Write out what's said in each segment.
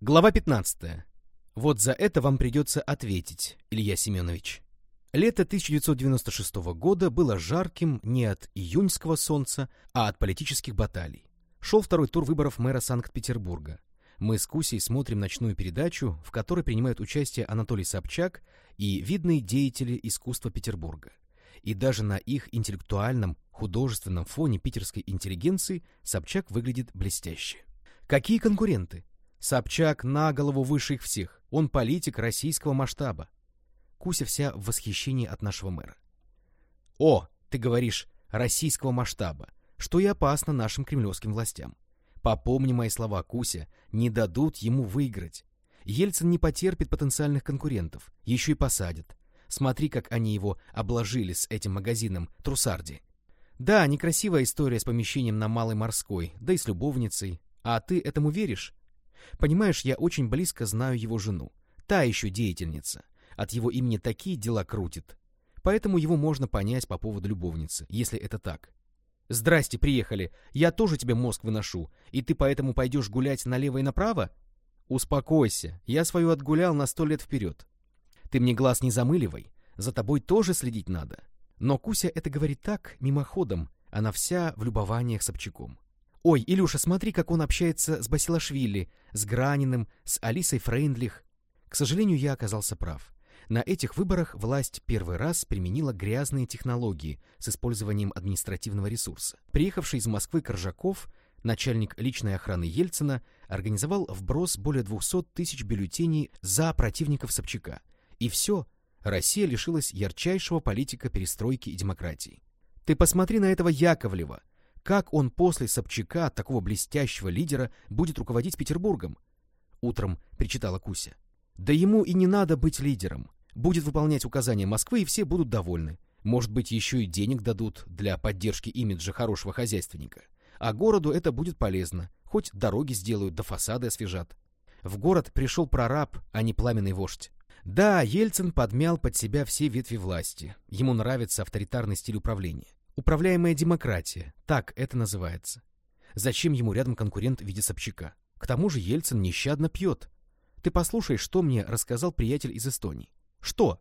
Глава 15. Вот за это вам придется ответить, Илья Семенович. Лето 1996 года было жарким не от июньского солнца, а от политических баталий. Шел второй тур выборов мэра Санкт-Петербурга. Мы с Кусей смотрим ночную передачу, в которой принимают участие Анатолий Собчак и видные деятели искусства Петербурга. И даже на их интеллектуальном, художественном фоне питерской интеллигенции Собчак выглядит блестяще. Какие конкуренты? Собчак на голову выше их всех. Он политик российского масштаба. Куся вся в восхищении от нашего мэра. О, ты говоришь, российского масштаба, что и опасно нашим кремлевским властям. Попомни мои слова, Куся, не дадут ему выиграть. Ельцин не потерпит потенциальных конкурентов, еще и посадят. Смотри, как они его обложили с этим магазином Трусарди. Да, некрасивая история с помещением на Малой Морской, да и с любовницей. А ты этому веришь? Понимаешь, я очень близко знаю его жену. Та еще деятельница. От его имени такие дела крутит. Поэтому его можно понять по поводу любовницы, если это так. «Здрасте, приехали. Я тоже тебе мозг выношу, и ты поэтому пойдешь гулять налево и направо?» «Успокойся, я свою отгулял на сто лет вперед. Ты мне глаз не замыливай, за тобой тоже следить надо». Но Куся это говорит так, мимоходом, она вся в любованиях Собчаком. «Ой, Илюша, смотри, как он общается с Басилашвили, с Граниным, с Алисой Фрейндлих». К сожалению, я оказался прав. На этих выборах власть первый раз применила грязные технологии с использованием административного ресурса. Приехавший из Москвы Коржаков, начальник личной охраны Ельцина, организовал вброс более 200 тысяч бюллетеней за противников Собчака. И все, Россия лишилась ярчайшего политика перестройки и демократии. Ты посмотри на этого Яковлева. Как он после Собчака, такого блестящего лидера, будет руководить Петербургом? Утром причитала Куся. Да ему и не надо быть лидером будет выполнять указания Москвы, и все будут довольны. Может быть, еще и денег дадут для поддержки имиджа хорошего хозяйственника. А городу это будет полезно. Хоть дороги сделают, да фасады освежат. В город пришел прораб, а не пламенный вождь. Да, Ельцин подмял под себя все ветви власти. Ему нравится авторитарный стиль управления. Управляемая демократия, так это называется. Зачем ему рядом конкурент в виде Собчака? К тому же Ельцин нещадно пьет. Ты послушай, что мне рассказал приятель из Эстонии. Что?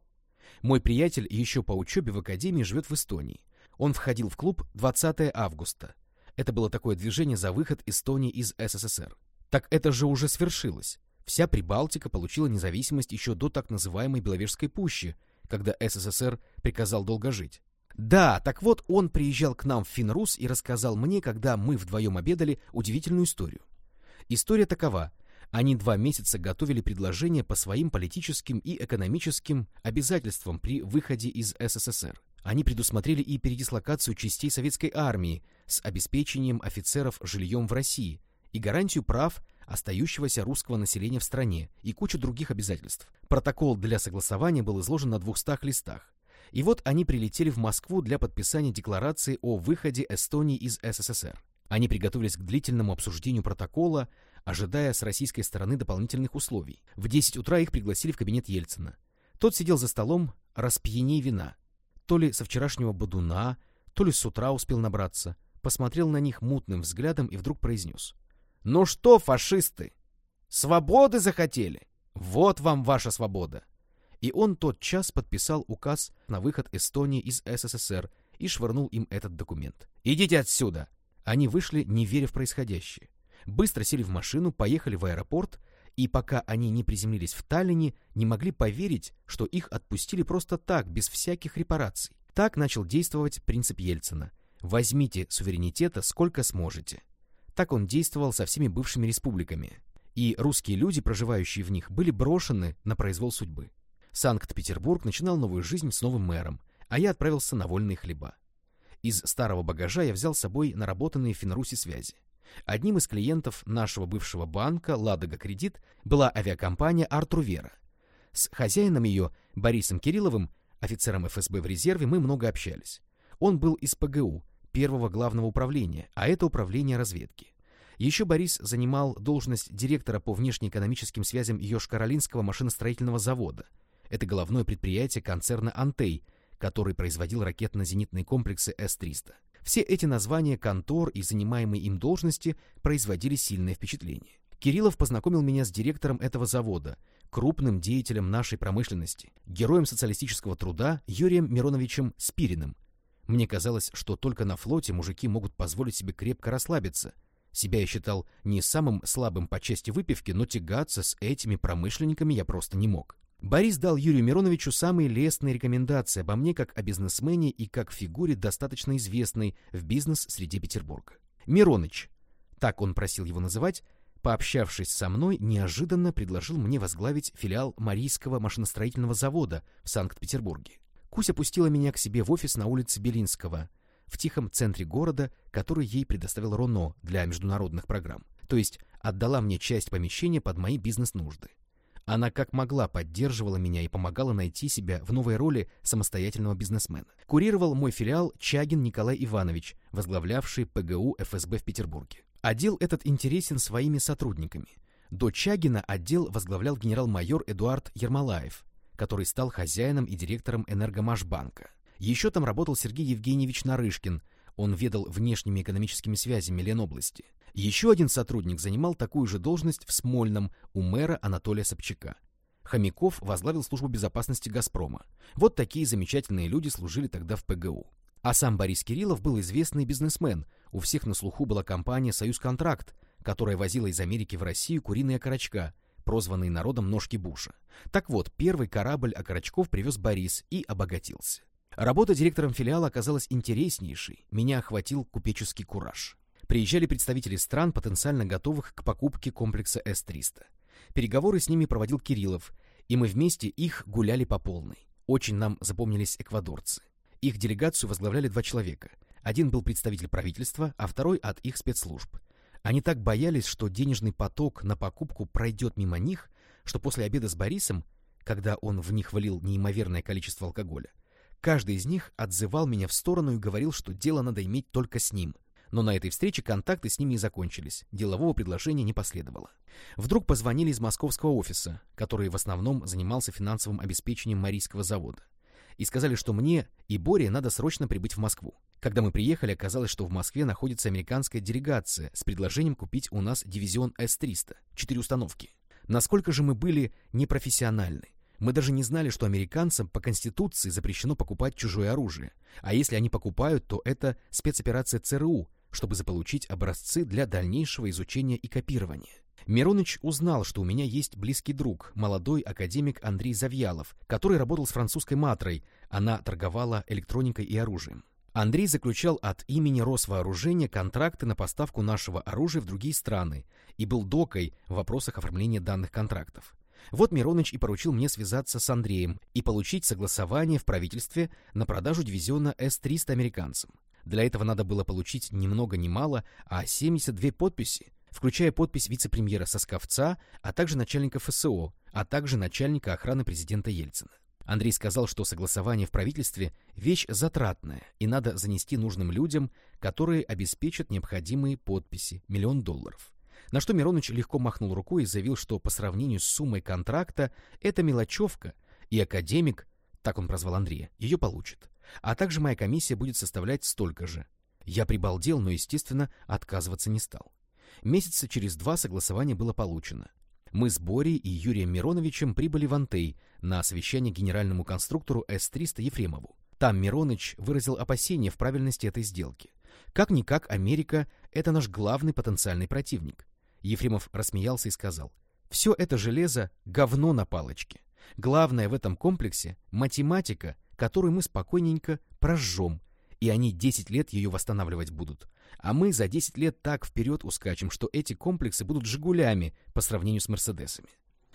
Мой приятель еще по учебе в академии живет в Эстонии. Он входил в клуб 20 августа. Это было такое движение за выход Эстонии из СССР. Так это же уже свершилось. Вся Прибалтика получила независимость еще до так называемой Беловежской пущи, когда СССР приказал долго жить. Да, так вот он приезжал к нам в Финрус и рассказал мне, когда мы вдвоем обедали, удивительную историю. История такова. Они два месяца готовили предложения по своим политическим и экономическим обязательствам при выходе из СССР. Они предусмотрели и передислокацию частей советской армии с обеспечением офицеров жильем в России и гарантию прав остающегося русского населения в стране и кучу других обязательств. Протокол для согласования был изложен на 200 листах. И вот они прилетели в Москву для подписания декларации о выходе Эстонии из СССР. Они приготовились к длительному обсуждению протокола, ожидая с российской стороны дополнительных условий. В 10 утра их пригласили в кабинет Ельцина. Тот сидел за столом, распьяней вина. То ли со вчерашнего бодуна, то ли с утра успел набраться. Посмотрел на них мутным взглядом и вдруг произнес. «Ну что, фашисты, свободы захотели? Вот вам ваша свобода!» И он тот час подписал указ на выход Эстонии из СССР и швырнул им этот документ. «Идите отсюда!» Они вышли, не веря в происходящее быстро сели в машину, поехали в аэропорт, и пока они не приземлились в Таллине, не могли поверить, что их отпустили просто так, без всяких репараций. Так начал действовать принцип Ельцина. «Возьмите суверенитета сколько сможете». Так он действовал со всеми бывшими республиками. И русские люди, проживающие в них, были брошены на произвол судьбы. Санкт-Петербург начинал новую жизнь с новым мэром, а я отправился на вольные хлеба. Из старого багажа я взял с собой наработанные в Финрусе связи. Одним из клиентов нашего бывшего банка «Ладога Кредит» была авиакомпания «Артур Вера». С хозяином ее, Борисом Кирилловым, офицером ФСБ в резерве, мы много общались. Он был из ПГУ, первого главного управления, а это управление разведки. Еще Борис занимал должность директора по внешнеэкономическим связям Йошкар-Олинского машиностроительного завода. Это головное предприятие концерна «Антей», который производил ракетно-зенитные комплексы С-300. Все эти названия контор и занимаемые им должности производили сильное впечатление. Кириллов познакомил меня с директором этого завода, крупным деятелем нашей промышленности, героем социалистического труда Юрием Мироновичем Спириным. Мне казалось, что только на флоте мужики могут позволить себе крепко расслабиться. Себя я считал не самым слабым по части выпивки, но тягаться с этими промышленниками я просто не мог. Борис дал Юрию Мироновичу самые лестные рекомендации обо мне как о бизнесмене и как фигуре, достаточно известной в бизнес-среде Петербурга. Мироныч, так он просил его называть, пообщавшись со мной, неожиданно предложил мне возглавить филиал Марийского машиностроительного завода в Санкт-Петербурге. Куся пустила меня к себе в офис на улице Белинского, в тихом центре города, который ей предоставил Роно для международных программ, то есть отдала мне часть помещения под мои бизнес-нужды. Она как могла поддерживала меня и помогала найти себя в новой роли самостоятельного бизнесмена. Курировал мой филиал Чагин Николай Иванович, возглавлявший ПГУ ФСБ в Петербурге. Отдел этот интересен своими сотрудниками. До Чагина отдел возглавлял генерал-майор Эдуард Ермолаев, который стал хозяином и директором Энергомашбанка. Еще там работал Сергей Евгеньевич Нарышкин, он ведал внешними экономическими связями Ленобласти. Еще один сотрудник занимал такую же должность в Смольном у мэра Анатолия Собчака. Хомяков возглавил службу безопасности «Газпрома». Вот такие замечательные люди служили тогда в ПГУ. А сам Борис Кириллов был известный бизнесмен. У всех на слуху была компания «Союз Контракт», которая возила из Америки в Россию куриные окорочка, прозванные народом ножки Буша. Так вот, первый корабль окорочков привез Борис и обогатился. Работа директором филиала оказалась интереснейшей. Меня охватил купеческий кураж приезжали представители стран, потенциально готовых к покупке комплекса С-300. Переговоры с ними проводил Кириллов, и мы вместе их гуляли по полной. Очень нам запомнились эквадорцы. Их делегацию возглавляли два человека. Один был представитель правительства, а второй от их спецслужб. Они так боялись, что денежный поток на покупку пройдет мимо них, что после обеда с Борисом, когда он в них влил неимоверное количество алкоголя, каждый из них отзывал меня в сторону и говорил, что дело надо иметь только с ним — но на этой встрече контакты с ними и закончились, делового предложения не последовало. Вдруг позвонили из московского офиса, который в основном занимался финансовым обеспечением Марийского завода, и сказали, что мне и Боре надо срочно прибыть в Москву. Когда мы приехали, оказалось, что в Москве находится американская делегация с предложением купить у нас дивизион С-300, четыре установки. Насколько же мы были непрофессиональны. Мы даже не знали, что американцам по Конституции запрещено покупать чужое оружие. А если они покупают, то это спецоперация ЦРУ, чтобы заполучить образцы для дальнейшего изучения и копирования. Мироныч узнал, что у меня есть близкий друг, молодой академик Андрей Завьялов, который работал с французской матрой, она торговала электроникой и оружием. Андрей заключал от имени Росвооружения контракты на поставку нашего оружия в другие страны и был докой в вопросах оформления данных контрактов. Вот Мироныч и поручил мне связаться с Андреем и получить согласование в правительстве на продажу дивизиона С-300 американцам. Для этого надо было получить ни много ни мало, а 72 подписи, включая подпись вице-премьера Сосковца, а также начальника ФСО, а также начальника охраны президента Ельцина. Андрей сказал, что согласование в правительстве – вещь затратная, и надо занести нужным людям, которые обеспечат необходимые подписи, миллион долларов. На что Мироныч легко махнул рукой и заявил, что по сравнению с суммой контракта это мелочевка, и академик, так он прозвал Андрея, ее получит. А также моя комиссия будет составлять столько же. Я прибалдел, но, естественно, отказываться не стал. Месяца через два согласование было получено. Мы с Борей и Юрием Мироновичем прибыли в Антей на совещание генеральному конструктору С-300 Ефремову. Там Мироныч выразил опасения в правильности этой сделки. Как-никак Америка — это наш главный потенциальный противник. Ефремов рассмеялся и сказал, «Все это железо — говно на палочке. Главное в этом комплексе — математика, которую мы спокойненько прожжем, и они 10 лет ее восстанавливать будут. А мы за 10 лет так вперед ускачем, что эти комплексы будут «Жигулями» по сравнению с «Мерседесами».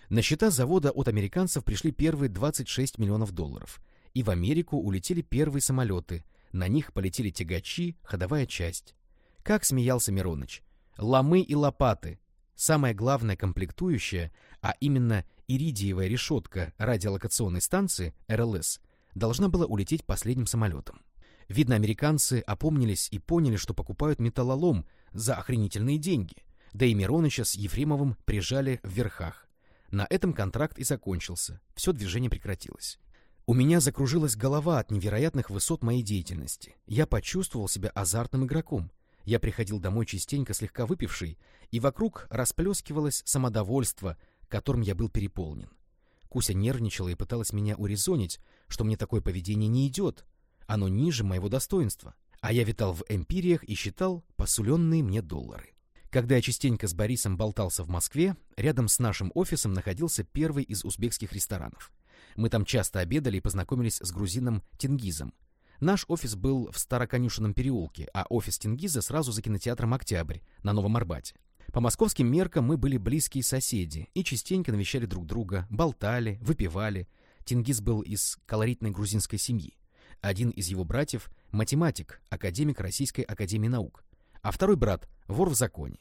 На счета завода от американцев пришли первые 26 миллионов долларов, и в Америку улетели первые самолеты, на них полетели тягачи, ходовая часть. Как смеялся Мироныч. Ломы и лопаты. Самая главная комплектующая, а именно иридиевая решетка радиолокационной станции, РЛС, должна была улететь последним самолетом. Видно, американцы опомнились и поняли, что покупают металлолом за охренительные деньги. Да и Мироныча с Ефремовым прижали в верхах. На этом контракт и закончился. Все движение прекратилось. У меня закружилась голова от невероятных высот моей деятельности. Я почувствовал себя азартным игроком. Я приходил домой частенько слегка выпивший, и вокруг расплескивалось самодовольство, которым я был переполнен. Куся нервничала и пыталась меня урезонить, что мне такое поведение не идет, оно ниже моего достоинства, а я витал в эмпириях и считал посуленные мне доллары. Когда я частенько с Борисом болтался в Москве, рядом с нашим офисом находился первый из узбекских ресторанов. Мы там часто обедали и познакомились с грузином Тенгизом, Наш офис был в Староконюшенном переулке, а офис Тенгиза сразу за кинотеатром «Октябрь» на Новом Арбате. По московским меркам мы были близкие соседи и частенько навещали друг друга, болтали, выпивали. Тенгиз был из колоритной грузинской семьи. Один из его братьев — математик, академик Российской академии наук, а второй брат — вор в законе.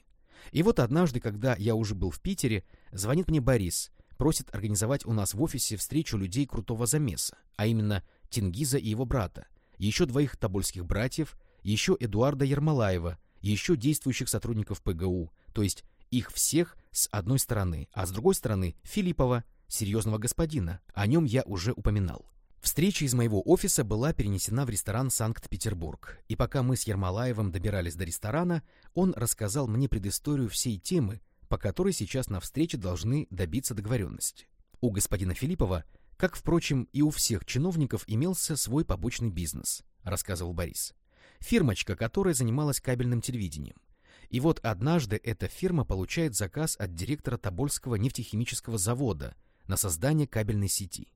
И вот однажды, когда я уже был в Питере, звонит мне Борис, просит организовать у нас в офисе встречу людей крутого замеса, а именно Тенгиза и его брата, еще двоих тобольских братьев, еще Эдуарда Ермолаева, еще действующих сотрудников ПГУ, то есть их всех с одной стороны, а с другой стороны Филиппова, серьезного господина, о нем я уже упоминал. Встреча из моего офиса была перенесена в ресторан «Санкт-Петербург», и пока мы с Ермолаевым добирались до ресторана, он рассказал мне предысторию всей темы, по которой сейчас на встрече должны добиться договоренности. У господина Филиппова как, впрочем, и у всех чиновников имелся свой побочный бизнес, рассказывал Борис. Фирмочка, которая занималась кабельным телевидением. И вот однажды эта фирма получает заказ от директора Тобольского нефтехимического завода на создание кабельной сети.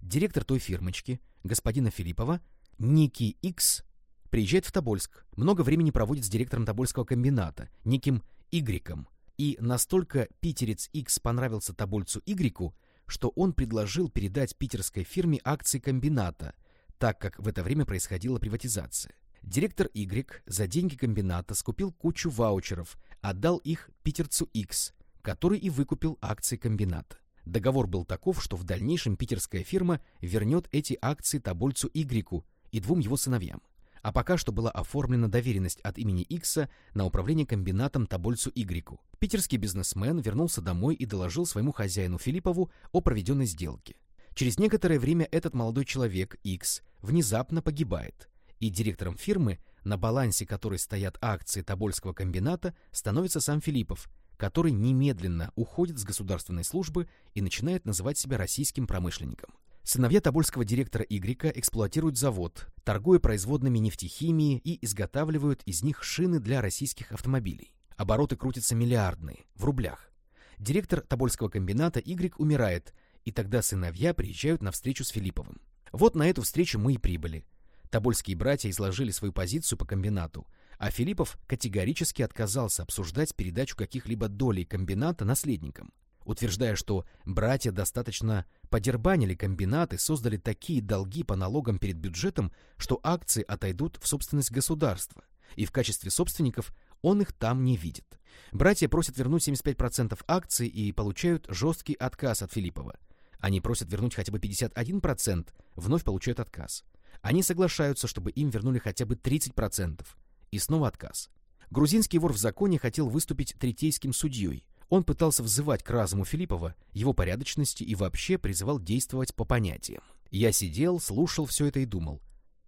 Директор той фирмочки, господина Филиппова, Ники Икс, приезжает в Тобольск, много времени проводит с директором Тобольского комбината, неким Игреком, и настолько питерец Икс понравился тобольцу Игреку, что он предложил передать питерской фирме акции комбината, так как в это время происходила приватизация. Директор Y за деньги комбината скупил кучу ваучеров, отдал их питерцу X, который и выкупил акции комбината. Договор был таков, что в дальнейшем питерская фирма вернет эти акции тобольцу Y и двум его сыновьям. А пока что была оформлена доверенность от имени Икса на управление комбинатом Тобольцу Игреку. Питерский бизнесмен вернулся домой и доложил своему хозяину Филиппову о проведенной сделке. Через некоторое время этот молодой человек, Икс, внезапно погибает, и директором фирмы, на балансе которой стоят акции Тобольского комбината, становится сам Филиппов, который немедленно уходит с государственной службы и начинает называть себя российским промышленником. Сыновья тобольского директора Игрека эксплуатируют завод, торгуя производными нефтехимии и изготавливают из них шины для российских автомобилей. Обороты крутятся миллиардные, в рублях. Директор Тобольского комбината Игрек умирает, и тогда сыновья приезжают на встречу с Филипповым. Вот на эту встречу мы и прибыли. Тобольские братья изложили свою позицию по комбинату, а Филиппов категорически отказался обсуждать передачу каких-либо долей комбината наследникам утверждая, что братья достаточно подербанили комбинаты, создали такие долги по налогам перед бюджетом, что акции отойдут в собственность государства, и в качестве собственников он их там не видит. Братья просят вернуть 75% акций и получают жесткий отказ от Филиппова. Они просят вернуть хотя бы 51%, вновь получают отказ. Они соглашаются, чтобы им вернули хотя бы 30%, и снова отказ. Грузинский вор в законе хотел выступить третейским судьей, он пытался взывать к разуму Филиппова, его порядочности и вообще призывал действовать по понятиям. Я сидел, слушал все это и думал,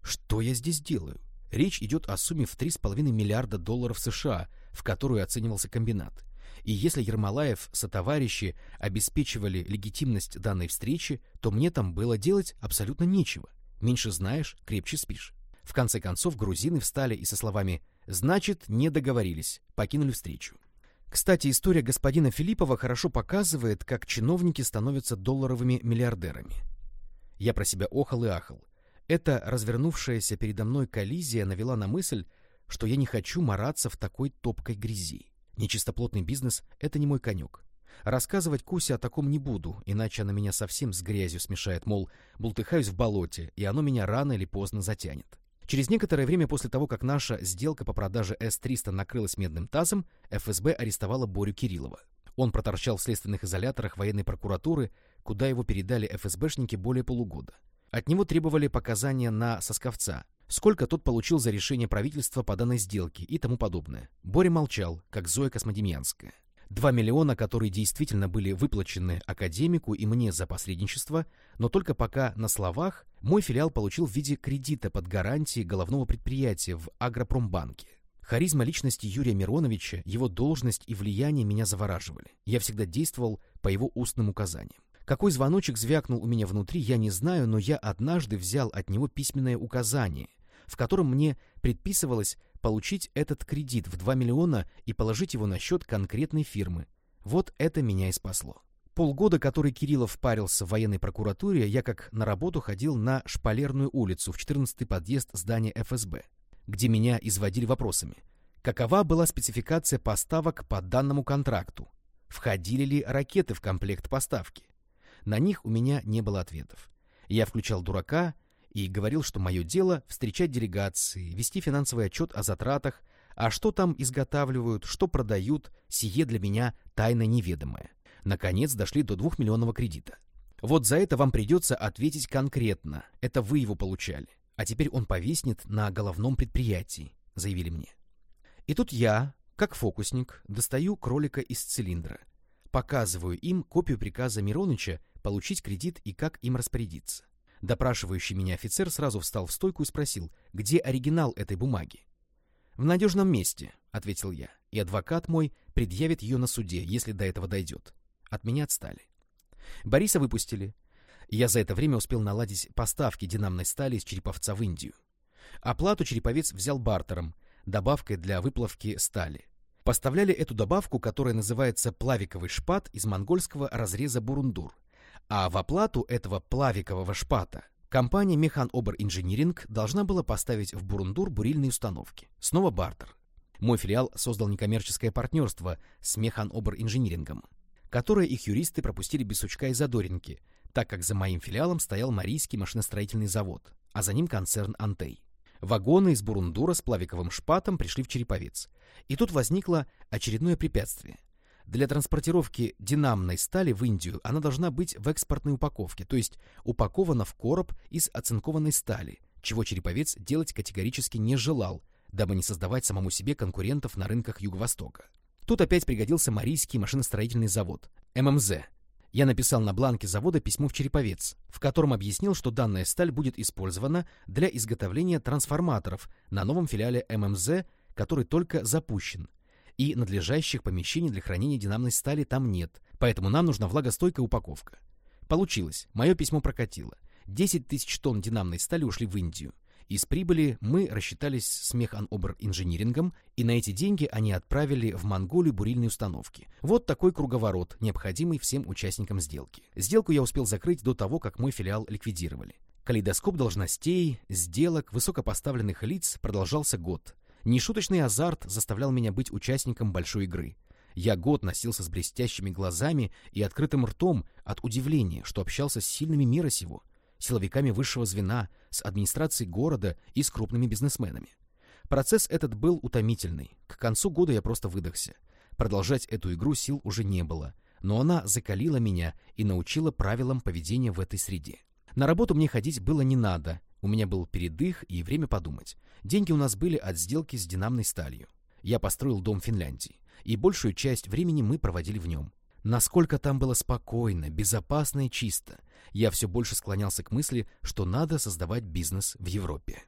что я здесь делаю? Речь идет о сумме в 3,5 миллиарда долларов США, в которую оценивался комбинат. И если Ермолаев со товарищи обеспечивали легитимность данной встречи, то мне там было делать абсолютно нечего. Меньше знаешь, крепче спишь. В конце концов грузины встали и со словами «Значит, не договорились», покинули встречу. Кстати, история господина Филиппова хорошо показывает, как чиновники становятся долларовыми миллиардерами. Я про себя охал и ахал. Эта развернувшаяся передо мной коллизия навела на мысль, что я не хочу мараться в такой топкой грязи. Нечистоплотный бизнес — это не мой конек. Рассказывать Кусе о таком не буду, иначе она меня совсем с грязью смешает, мол, бултыхаюсь в болоте, и оно меня рано или поздно затянет. Через некоторое время после того, как наша сделка по продаже С-300 накрылась медным тазом, ФСБ арестовала Борю Кириллова. Он проторчал в следственных изоляторах военной прокуратуры, куда его передали ФСБшники более полугода. От него требовали показания на сосковца, сколько тот получил за решение правительства по данной сделке и тому подобное. Боря молчал, как Зоя Космодемьянская. Два миллиона, которые действительно были выплачены академику и мне за посредничество, но только пока на словах, мой филиал получил в виде кредита под гарантией головного предприятия в Агропромбанке. Харизма личности Юрия Мироновича, его должность и влияние меня завораживали. Я всегда действовал по его устным указаниям. Какой звоночек звякнул у меня внутри, я не знаю, но я однажды взял от него письменное указание, в котором мне предписывалось получить этот кредит в 2 миллиона и положить его на счет конкретной фирмы. Вот это меня и спасло. Полгода, который Кириллов парился в военной прокуратуре, я как на работу ходил на Шпалерную улицу в 14-й подъезд здания ФСБ где меня изводили вопросами. Какова была спецификация поставок по данному контракту? Входили ли ракеты в комплект поставки? На них у меня не было ответов. Я включал дурака и говорил, что мое дело — встречать делегации, вести финансовый отчет о затратах, а что там изготавливают, что продают, сие для меня тайна неведомая. Наконец дошли до двухмиллионного кредита. Вот за это вам придется ответить конкретно. Это вы его получали а теперь он повиснет на головном предприятии, заявили мне. И тут я, как фокусник, достаю кролика из цилиндра, показываю им копию приказа Мироныча получить кредит и как им распорядиться. Допрашивающий меня офицер сразу встал в стойку и спросил, где оригинал этой бумаги. «В надежном месте», — ответил я, — «и адвокат мой предъявит ее на суде, если до этого дойдет». От меня отстали. Бориса выпустили, я за это время успел наладить поставки динамной стали из Череповца в Индию. Оплату Череповец взял бартером, добавкой для выплавки стали. Поставляли эту добавку, которая называется плавиковый шпат из монгольского разреза бурундур. А в оплату этого плавикового шпата компания Механ Обер Инжиниринг должна была поставить в бурундур бурильные установки. Снова бартер. Мой филиал создал некоммерческое партнерство с Механ Обер Инжинирингом, которое их юристы пропустили без сучка и задоринки, так как за моим филиалом стоял Марийский машиностроительный завод, а за ним концерн «Антей». Вагоны из Бурундура с плавиковым шпатом пришли в Череповец. И тут возникло очередное препятствие. Для транспортировки динамной стали в Индию она должна быть в экспортной упаковке, то есть упакована в короб из оцинкованной стали, чего Череповец делать категорически не желал, дабы не создавать самому себе конкурентов на рынках Юго-Востока. Тут опять пригодился Марийский машиностроительный завод, ММЗ, я написал на бланке завода письмо в Череповец, в котором объяснил, что данная сталь будет использована для изготовления трансформаторов на новом филиале ММЗ, который только запущен, и надлежащих помещений для хранения динамной стали там нет, поэтому нам нужна влагостойкая упаковка. Получилось, мое письмо прокатило. 10 тысяч тонн динамной стали ушли в Индию. Из прибыли мы рассчитались с Механ-Обер инжинирингом, и на эти деньги они отправили в Монголию бурильные установки. Вот такой круговорот, необходимый всем участникам сделки. Сделку я успел закрыть до того, как мой филиал ликвидировали. Калейдоскоп должностей, сделок, высокопоставленных лиц продолжался год. Нешуточный азарт заставлял меня быть участником большой игры. Я год носился с блестящими глазами и открытым ртом от удивления, что общался с сильными мира сего — силовиками высшего звена, с администрацией города и с крупными бизнесменами. Процесс этот был утомительный. К концу года я просто выдохся. Продолжать эту игру сил уже не было, но она закалила меня и научила правилам поведения в этой среде. На работу мне ходить было не надо, у меня был передых и время подумать. Деньги у нас были от сделки с динамной сталью. Я построил дом в Финляндии, и большую часть времени мы проводили в нем. Насколько там было спокойно, безопасно и чисто, я все больше склонялся к мысли, что надо создавать бизнес в Европе.